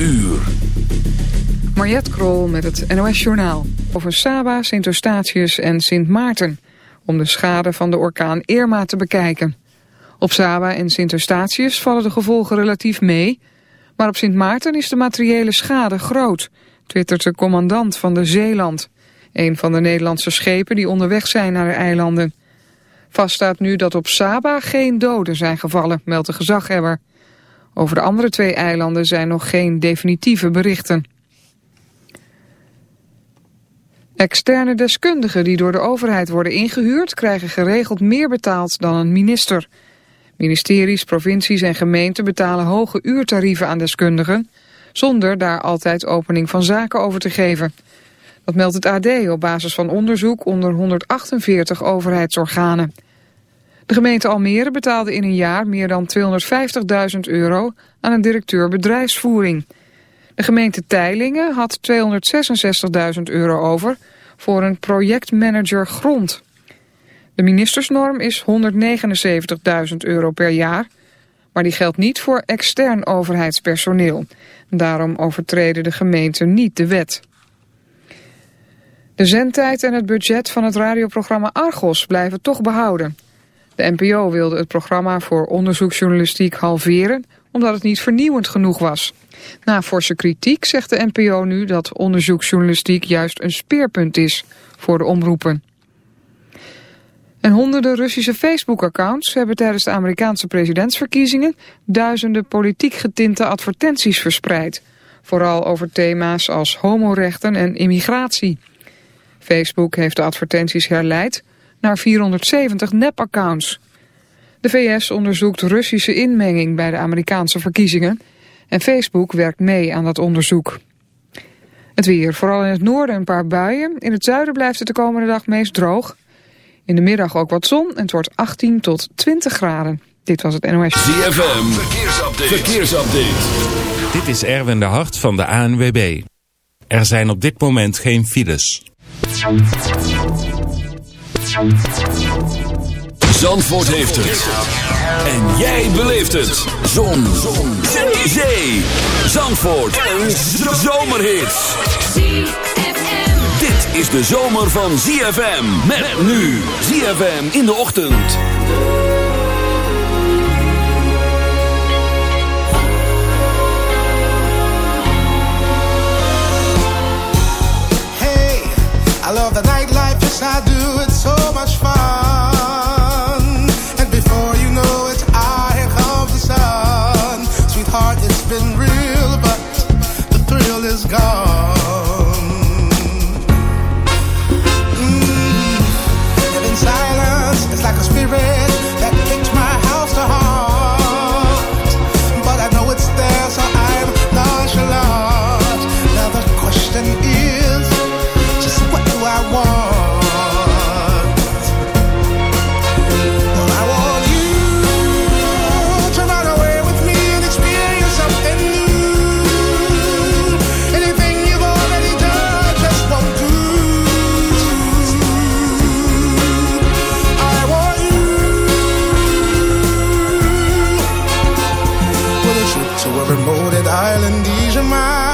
Uur. Mariette Krol met het NOS Journaal. Over Saba, Sint Eustatius en Sint Maarten. Om de schade van de orkaan Irma te bekijken. Op Saba en Sint Eustatius vallen de gevolgen relatief mee. Maar op Sint Maarten is de materiële schade groot. Twittert de commandant van de Zeeland. Een van de Nederlandse schepen die onderweg zijn naar de eilanden. Vast staat nu dat op Saba geen doden zijn gevallen, meldt de gezaghebber. Over de andere twee eilanden zijn nog geen definitieve berichten. Externe deskundigen die door de overheid worden ingehuurd... krijgen geregeld meer betaald dan een minister. Ministeries, provincies en gemeenten betalen hoge uurtarieven aan deskundigen... zonder daar altijd opening van zaken over te geven. Dat meldt het AD op basis van onderzoek onder 148 overheidsorganen. De gemeente Almere betaalde in een jaar meer dan 250.000 euro aan een directeur bedrijfsvoering. De gemeente Teilingen had 266.000 euro over voor een projectmanager grond. De ministersnorm is 179.000 euro per jaar, maar die geldt niet voor extern overheidspersoneel. Daarom overtreden de gemeenten niet de wet. De zendtijd en het budget van het radioprogramma Argos blijven toch behouden. De NPO wilde het programma voor onderzoeksjournalistiek halveren... omdat het niet vernieuwend genoeg was. Na forse kritiek zegt de NPO nu dat onderzoeksjournalistiek... juist een speerpunt is voor de omroepen. En honderden Russische Facebook-accounts hebben tijdens de Amerikaanse presidentsverkiezingen... duizenden politiek getinte advertenties verspreid. Vooral over thema's als homorechten en immigratie. Facebook heeft de advertenties herleid naar 470 nep-accounts. De VS onderzoekt Russische inmenging bij de Amerikaanse verkiezingen... en Facebook werkt mee aan dat onderzoek. Het weer, vooral in het noorden een paar buien. In het zuiden blijft het de komende dag meest droog. In de middag ook wat zon en het wordt 18 tot 20 graden. Dit was het NOS. ZFM, verkeersupdate. verkeersupdate. Dit is Erwin de Hart van de ANWB. Er zijn op dit moment geen files. Zandvoort heeft het. En jij beleeft het. Zon. Zon. Zee. Zandvoort. Een zomerhit. Dit is de zomer van ZFM. Met nu. ZFM in de ochtend. Hey, I love the nightlife, yes I do. It's so change your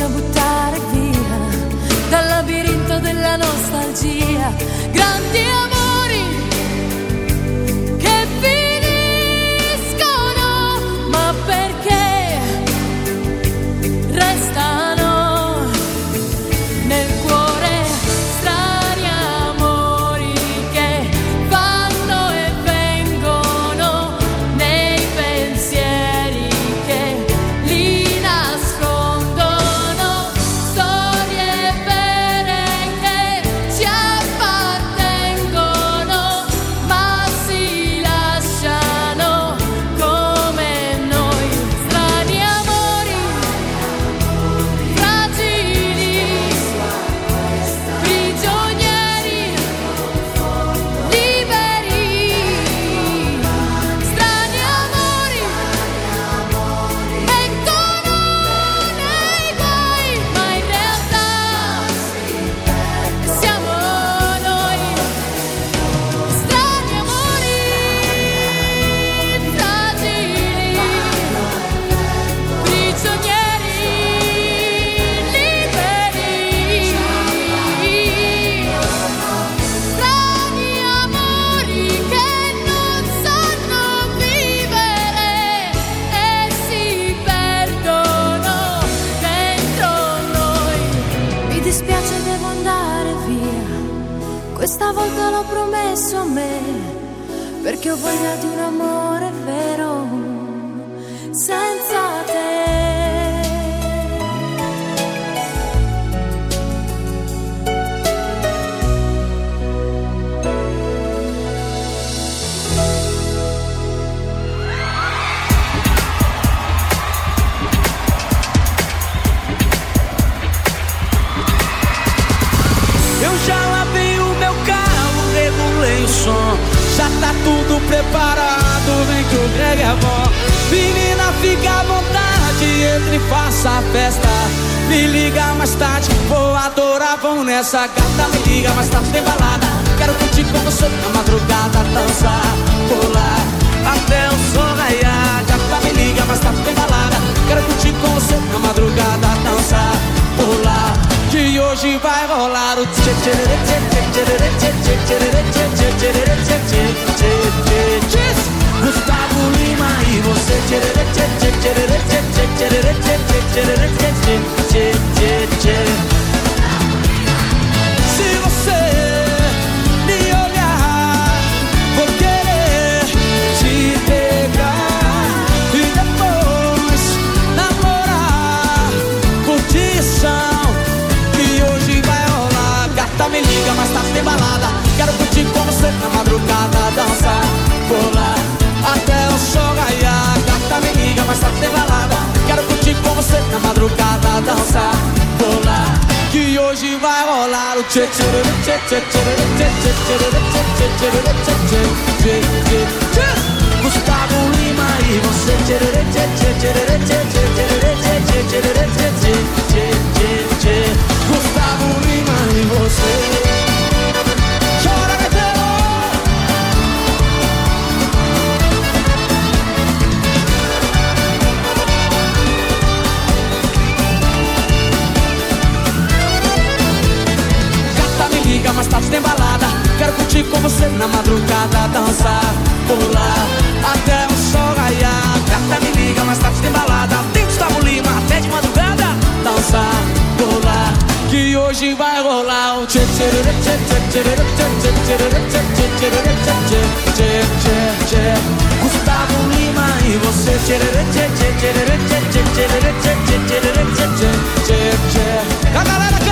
a buttare via dal labirinto della nostalgia. Grandi amori nessa gata. Me liga mais tarde, tem balada. Quero curtir com você na madrugada, dançar, pular até o sol raiar. Gata, me liga mais tarde, tem balada. Quero curtir com você na madrugada, dançar, pular. Que hoje vai rolar o tchê tchê tchê tchê tchê tchê tchê tchê tchê Gustavo Lima e você tchê tchê tchê tchê tchê tchê tchê tchê tchê tchê tchê tchê liga, mas tá tem balada. Quero curtir com você na madrugada, dançar, pular até o sol raiar. Gata me liga, mas tá tem balada. Quero curtir com você na madrugada, dançar, hoje vai rolar o tchê tchê tchê tchê tchê tchê tchê tchê tchê tchê tchê tchê Gustavo Lima e você tchê tchê tchê tchê tchê tchê tchê tchê tchê tchê tchê tchê Gustavo Lima e você Chora! Gata, me liga, mais tarde tem balada Quero curtir com você na madrugada Dançar, pular, até hoje vai rolar o tchê tchê tchê tchê tchê tchê tchê tchê tchê Gustavo Lima e você tchê tchê tchê tchê tchê tchê tchê tchê tchê tchê tchê tchê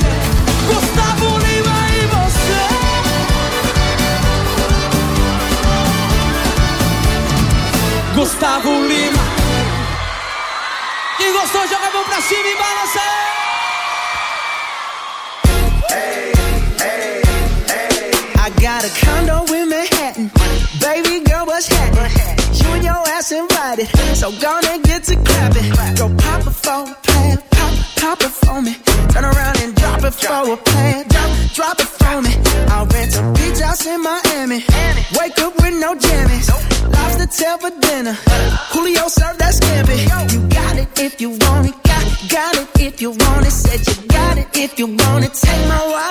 Gusttavo Lima Quem gostou joga a mão pra cima e balança. I got a condo in Manhattan. Baby girl, what's happening? You and your ass invited. So gonna get to clapping. Go pop a plan. Pop, pop it for me. Turn around and drop it for a plan. Drop, drop it for me. I'll rent a beach house in Miami. Wake up with no jammies. Tail for dinner. Julio served that scampi. You got it if you want it. Got, got it if you want it. Said you got it if you want it. Take my wallet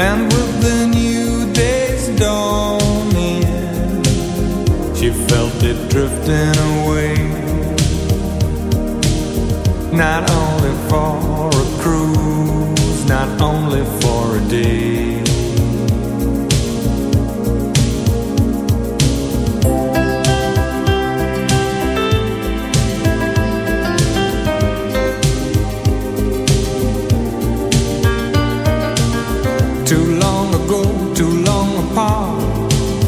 And with the new day's dawning, she felt it drifting away. Not only for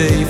day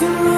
Always stuck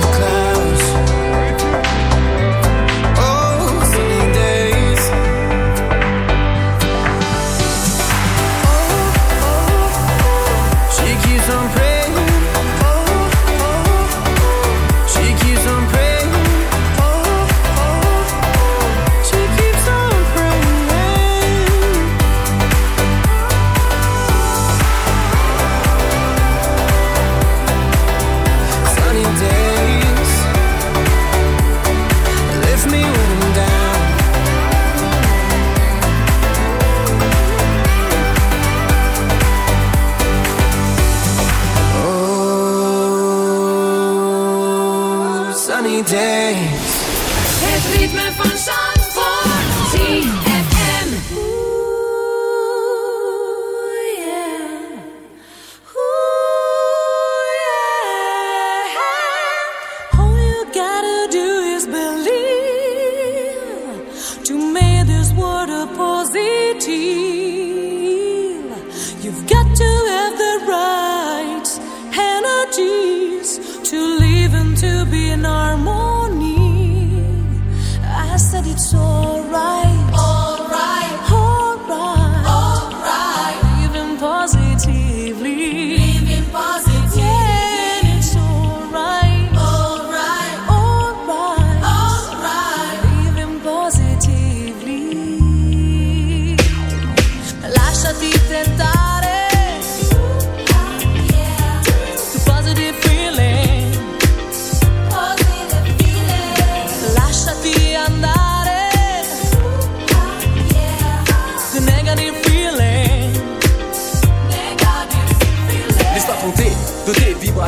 The clouds.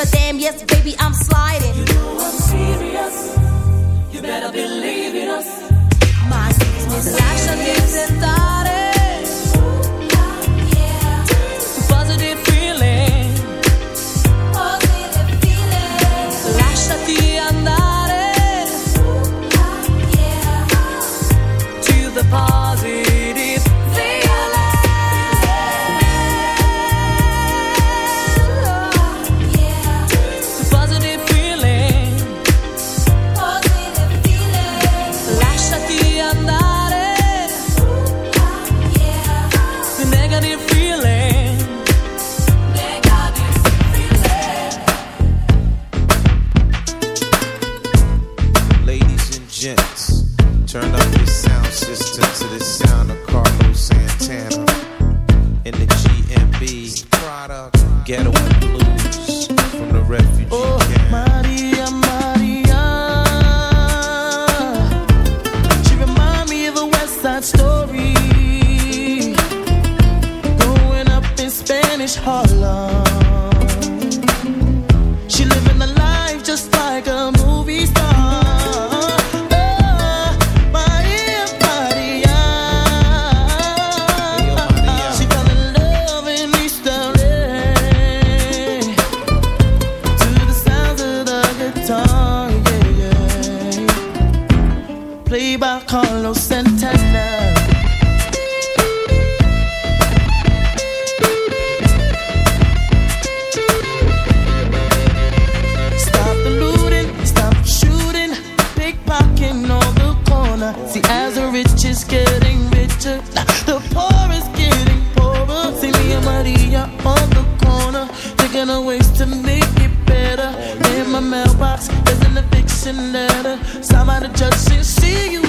a damn, yes, baby, I'm sliding. find a ways to make it better. Oh, In my mailbox, there's an eviction letter. Somebody just didn't see you.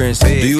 Make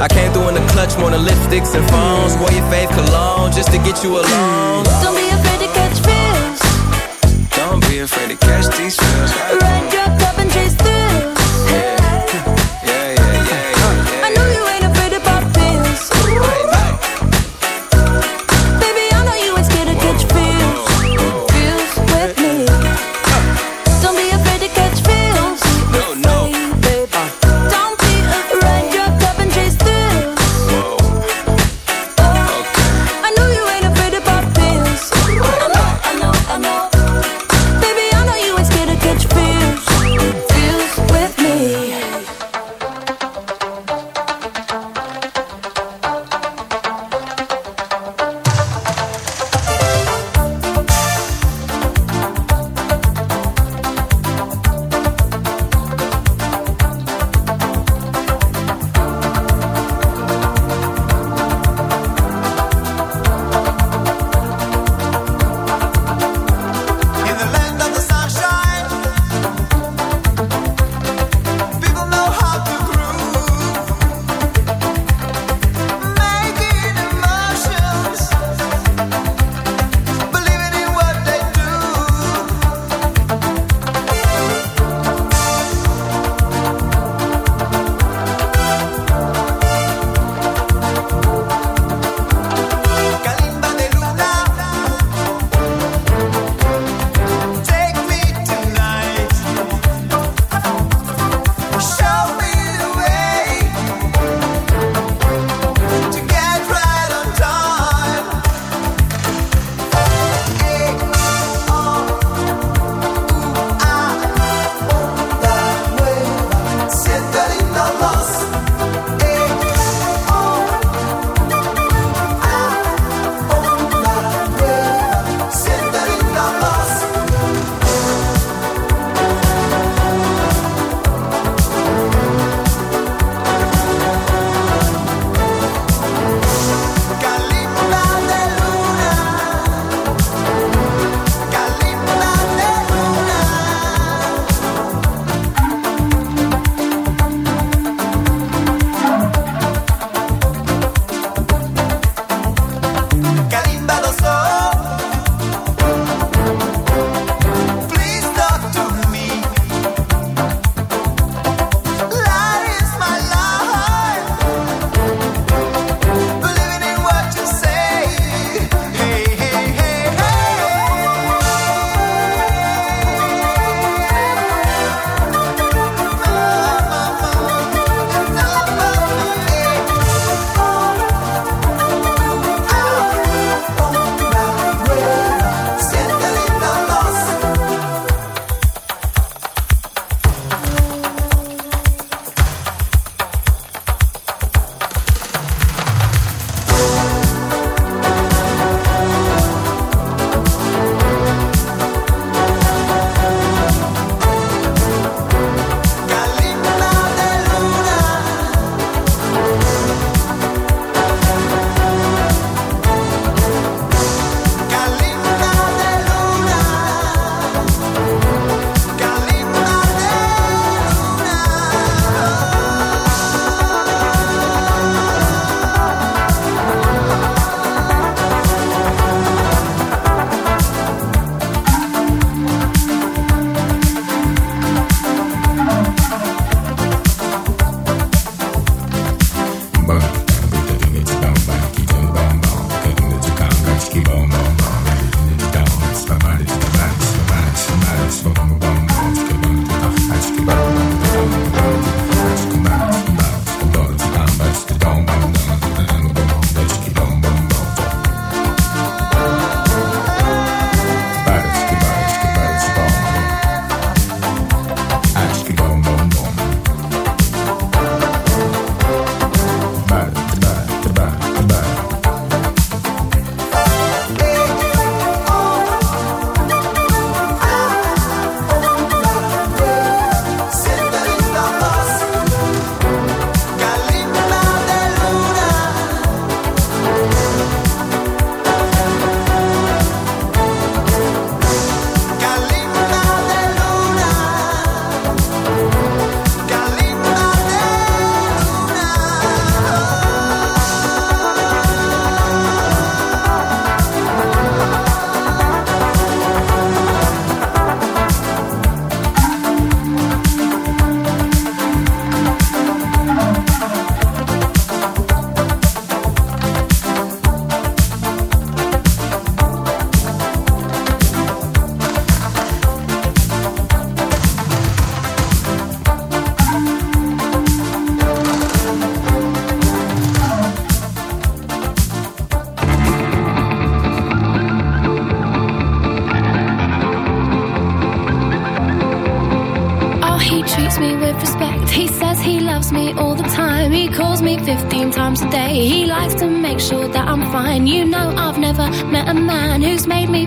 I came through in the clutch more than lipsticks and phones. Wore your fave cologne just to get you alone. Don't be afraid to catch feels. Don't be afraid to catch these feels. Ride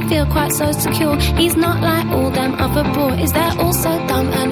feel quite so secure. He's not like all them other boys, they're all so dumb and